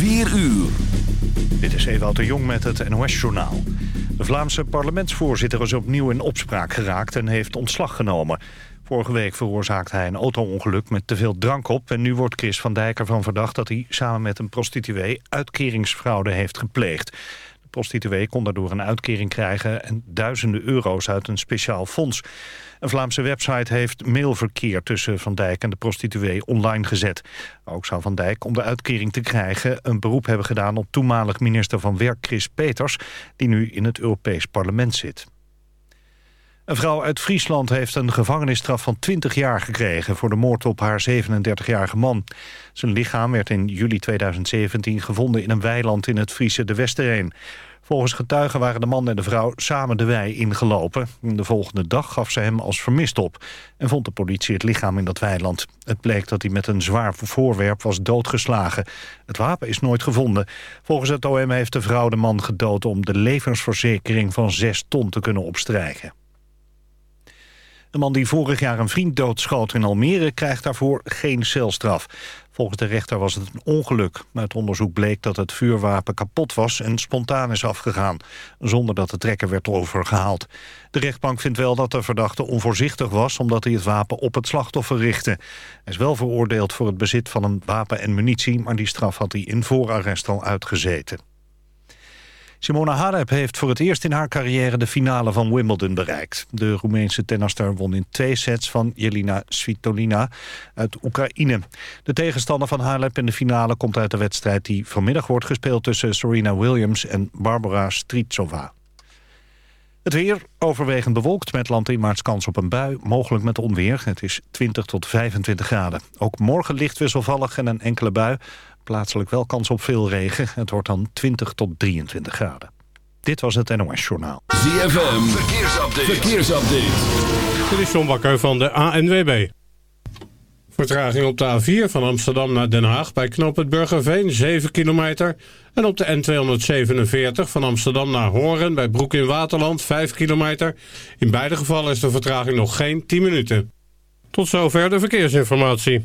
4 uur. Dit is Ewout de Jong met het NOS-journaal. De Vlaamse parlementsvoorzitter is opnieuw in opspraak geraakt en heeft ontslag genomen. Vorige week veroorzaakte hij een auto-ongeluk met te veel drank op... en nu wordt Chris van Dijk ervan verdacht dat hij samen met een prostituee... uitkeringsfraude heeft gepleegd. Prostituee kon daardoor een uitkering krijgen... en duizenden euro's uit een speciaal fonds. Een Vlaamse website heeft mailverkeer tussen Van Dijk en de prostituee online gezet. Ook zou Van Dijk om de uitkering te krijgen een beroep hebben gedaan op toenmalig minister van Werk Chris Peters, die nu in het Europees Parlement zit. Een vrouw uit Friesland heeft een gevangenisstraf van 20 jaar gekregen... voor de moord op haar 37-jarige man. Zijn lichaam werd in juli 2017 gevonden in een weiland in het Friese de Westereen. Volgens getuigen waren de man en de vrouw samen de wei ingelopen. De volgende dag gaf ze hem als vermist op... en vond de politie het lichaam in dat weiland. Het bleek dat hij met een zwaar voorwerp was doodgeslagen. Het wapen is nooit gevonden. Volgens het OM heeft de vrouw de man gedood... om de levensverzekering van 6 ton te kunnen opstrijken. De man die vorig jaar een vriend doodschoot in Almere... krijgt daarvoor geen celstraf. Volgens de rechter was het een ongeluk. Uit onderzoek bleek dat het vuurwapen kapot was en spontaan is afgegaan. Zonder dat de trekker werd overgehaald. De rechtbank vindt wel dat de verdachte onvoorzichtig was... omdat hij het wapen op het slachtoffer richtte. Hij is wel veroordeeld voor het bezit van een wapen en munitie... maar die straf had hij in voorarrest al uitgezeten. Simona Halep heeft voor het eerst in haar carrière de finale van Wimbledon bereikt. De Roemeense tennister won in twee sets van Jelina Svitolina uit Oekraïne. De tegenstander van Halep in de finale komt uit de wedstrijd die vanmiddag wordt gespeeld tussen Serena Williams en Barbara Stritsova. Het weer overwegend bewolkt met landinwaarts kans op een bui, mogelijk met onweer. Het is 20 tot 25 graden. Ook morgen licht wisselvallig en een enkele bui. Plaatselijk wel kans op veel regen. Het wordt dan 20 tot 23 graden. Dit was het NOS Journaal. ZFM, verkeersupdate. verkeersupdate. Dit is John Bakker van de ANWB. Vertraging op de A4 van Amsterdam naar Den Haag bij Knoop het Burgerveen 7 kilometer. En op de N247 van Amsterdam naar Horen bij Broek in Waterland 5 kilometer. In beide gevallen is de vertraging nog geen 10 minuten. Tot zover de verkeersinformatie.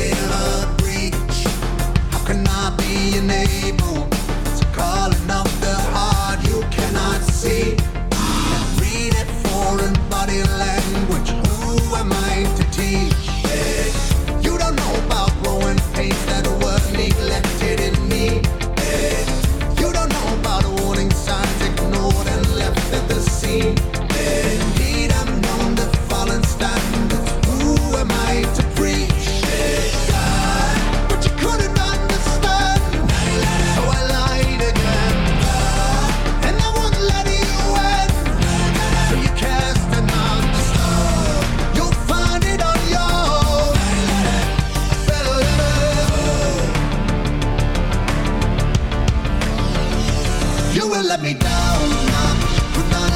You will let me down. Now.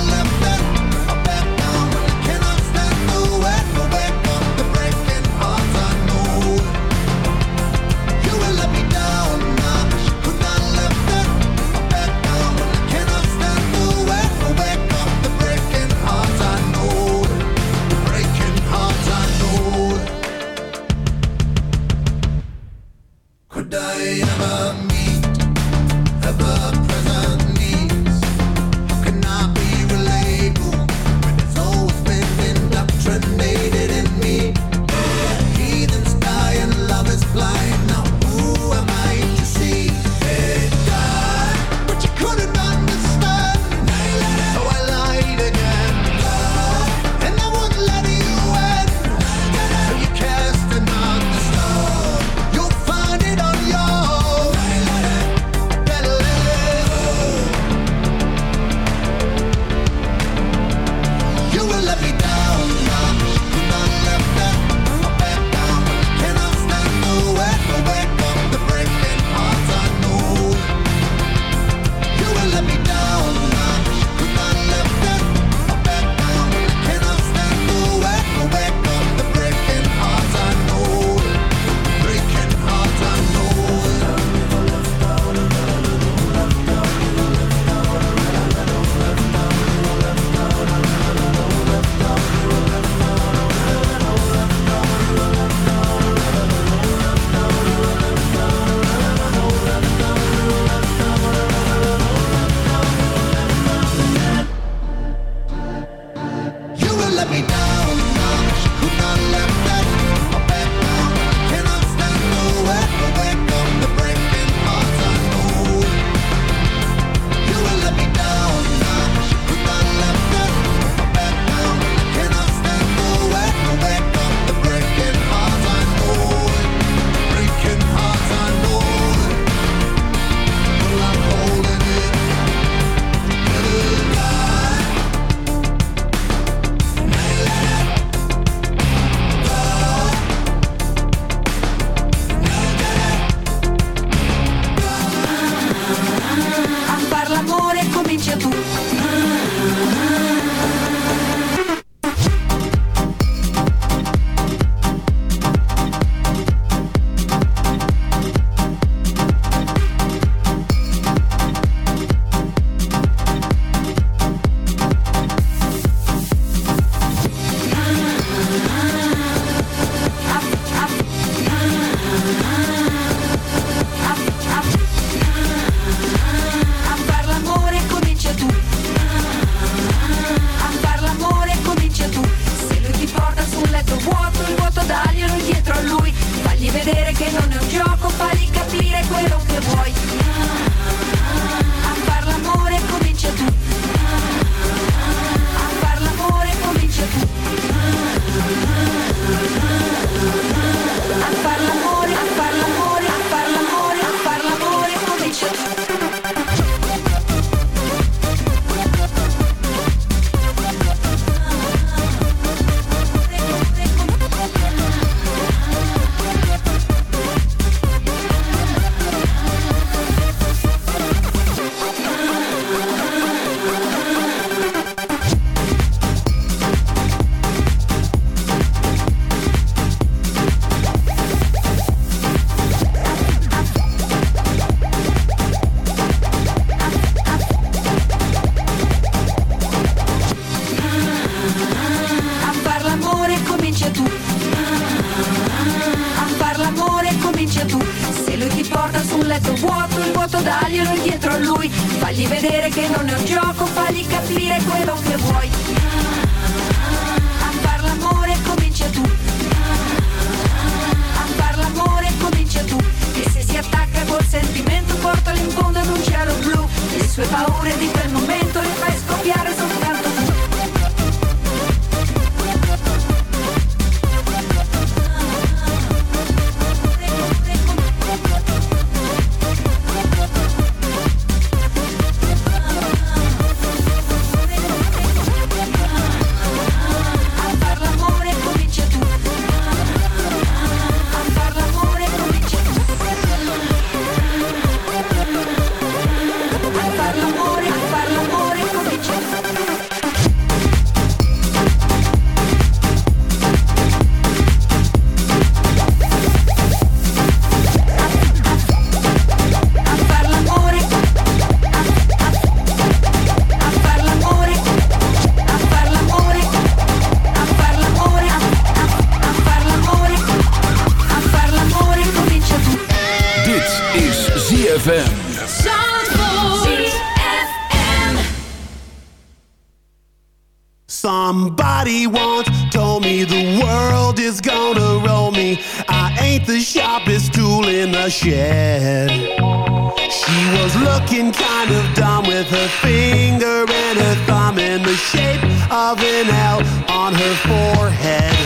Gonna roll me. I ain't the sharpest tool in the shed. She was looking kind of dumb with her finger and her thumb in the shape of an L on her forehead.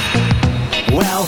Well,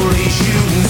Only shooting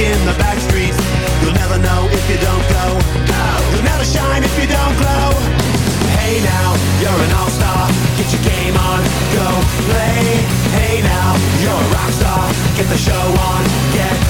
in the back streets. You'll never know if you don't go. Go! You'll never shine if you don't glow. Hey now, you're an all-star. Get your game on, go play. Hey now, you're a rock star. Get the show on, get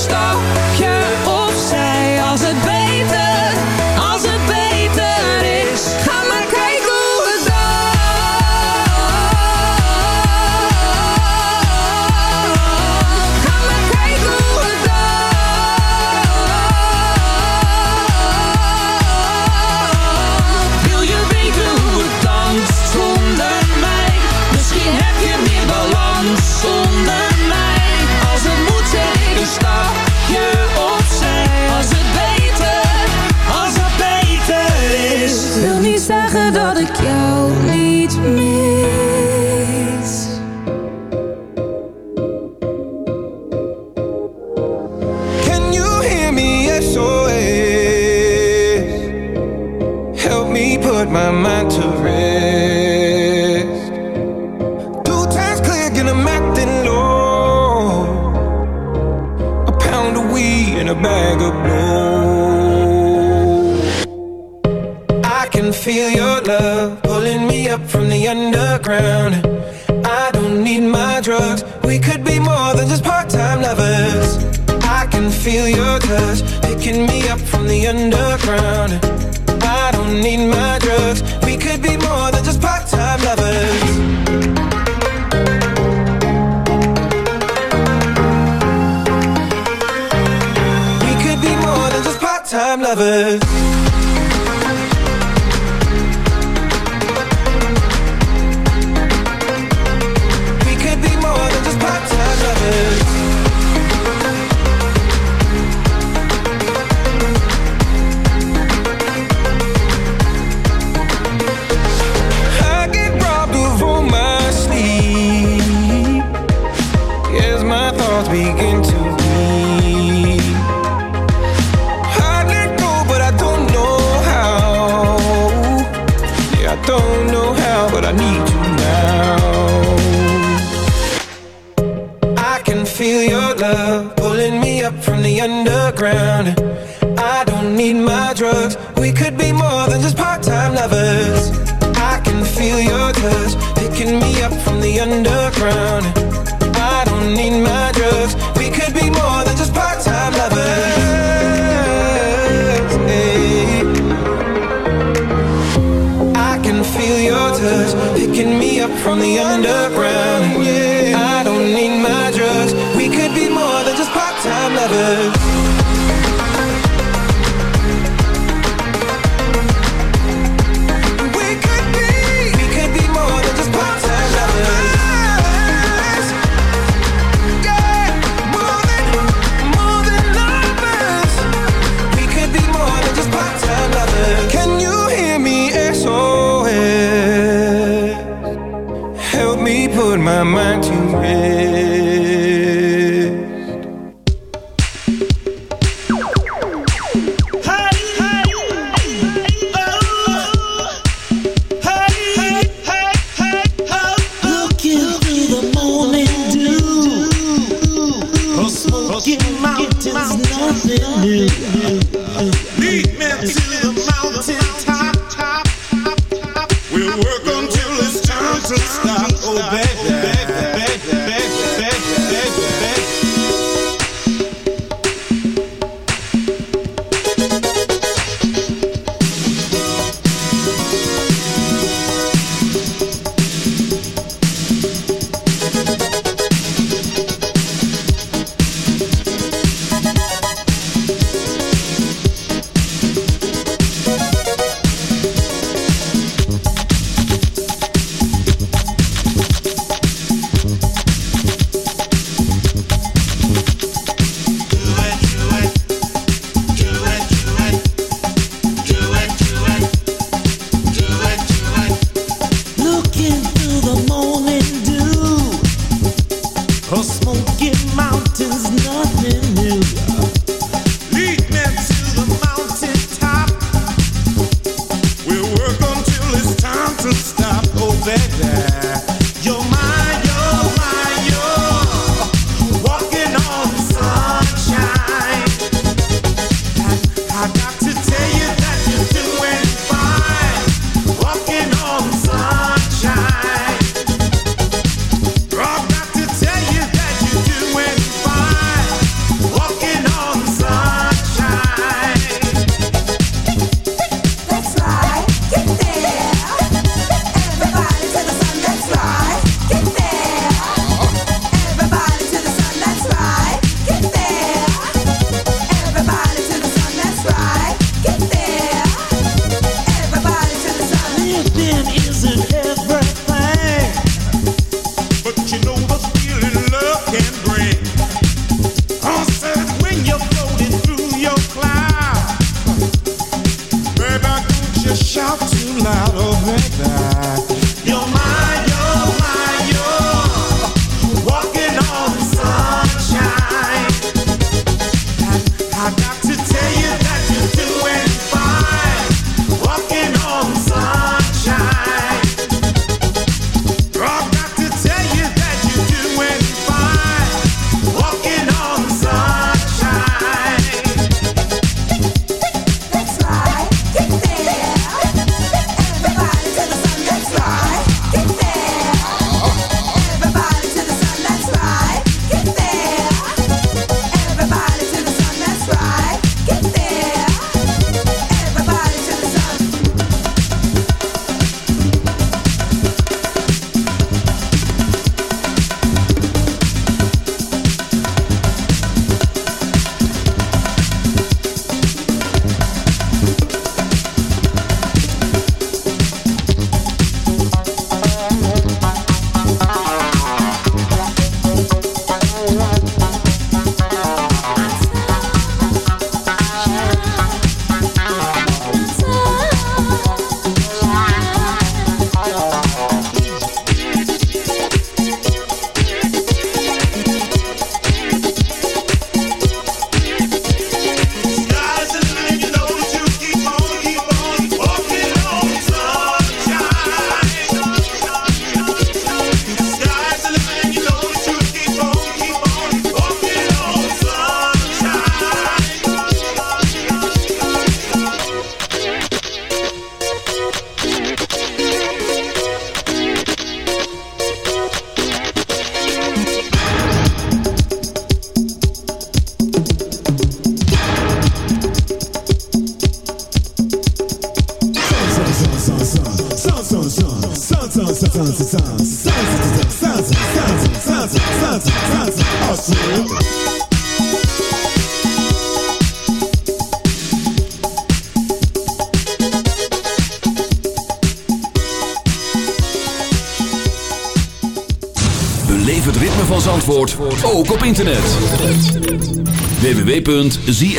stop. my mind to picking me up from the underground. Yeah.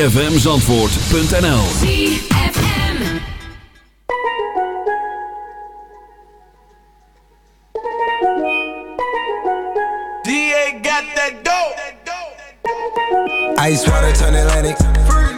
www.zfmzandvoort.nl DA got that dope. Ice water turn Atlantic.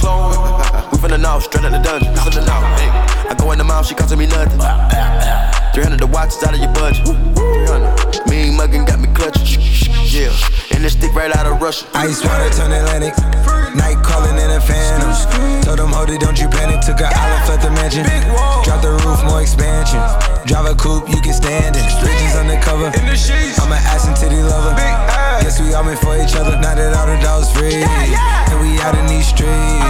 Clone, we finna know, straight out the dungeon. We finna know. Hey, I go in the mouth, she costing me nothing. 300 the watch is out of your budget. 300. Mean muggin' got me clutching. Yeah, and this stick right out of Russia. Ice water turn Atlantic. Night calling in a phantom. Told them, hold it, don't you panic. Took an island, left the mansion. Drop the roof, more expansion. Drive a coupe, you can stand it. Bridges undercover. I'm an ass and titty lover. big Guess we all meant for each other. Now that all the dogs free. And we out in these streets.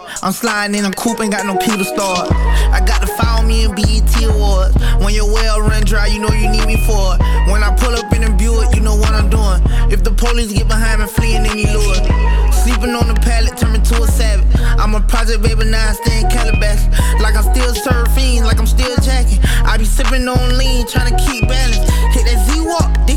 I'm sliding in a coupe, ain't got no key to start. I got to follow me in BET Awards. When your well run dry, you know you need me for it. When I pull up in a Buick, you know what I'm doing. If the police get behind me, fleeing any lure. Sleeping on the pallet, turn me to a savage. I'm a project baby, now I stay in Calabash. Like I'm still surfing, like I'm still jacking. I be sipping on lean, trying to keep balance. Hit that Z-Walk,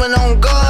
demon on guard.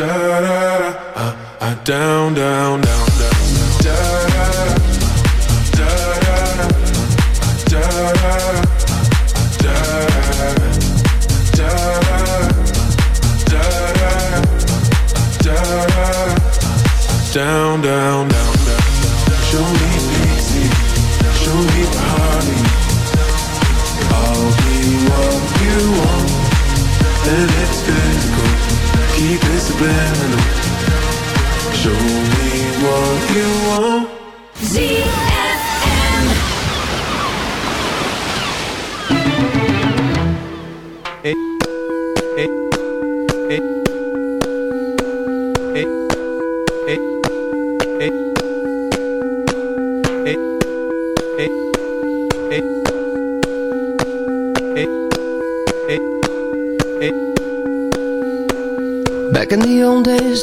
da da da, uh, uh, down, down, down,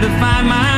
to find my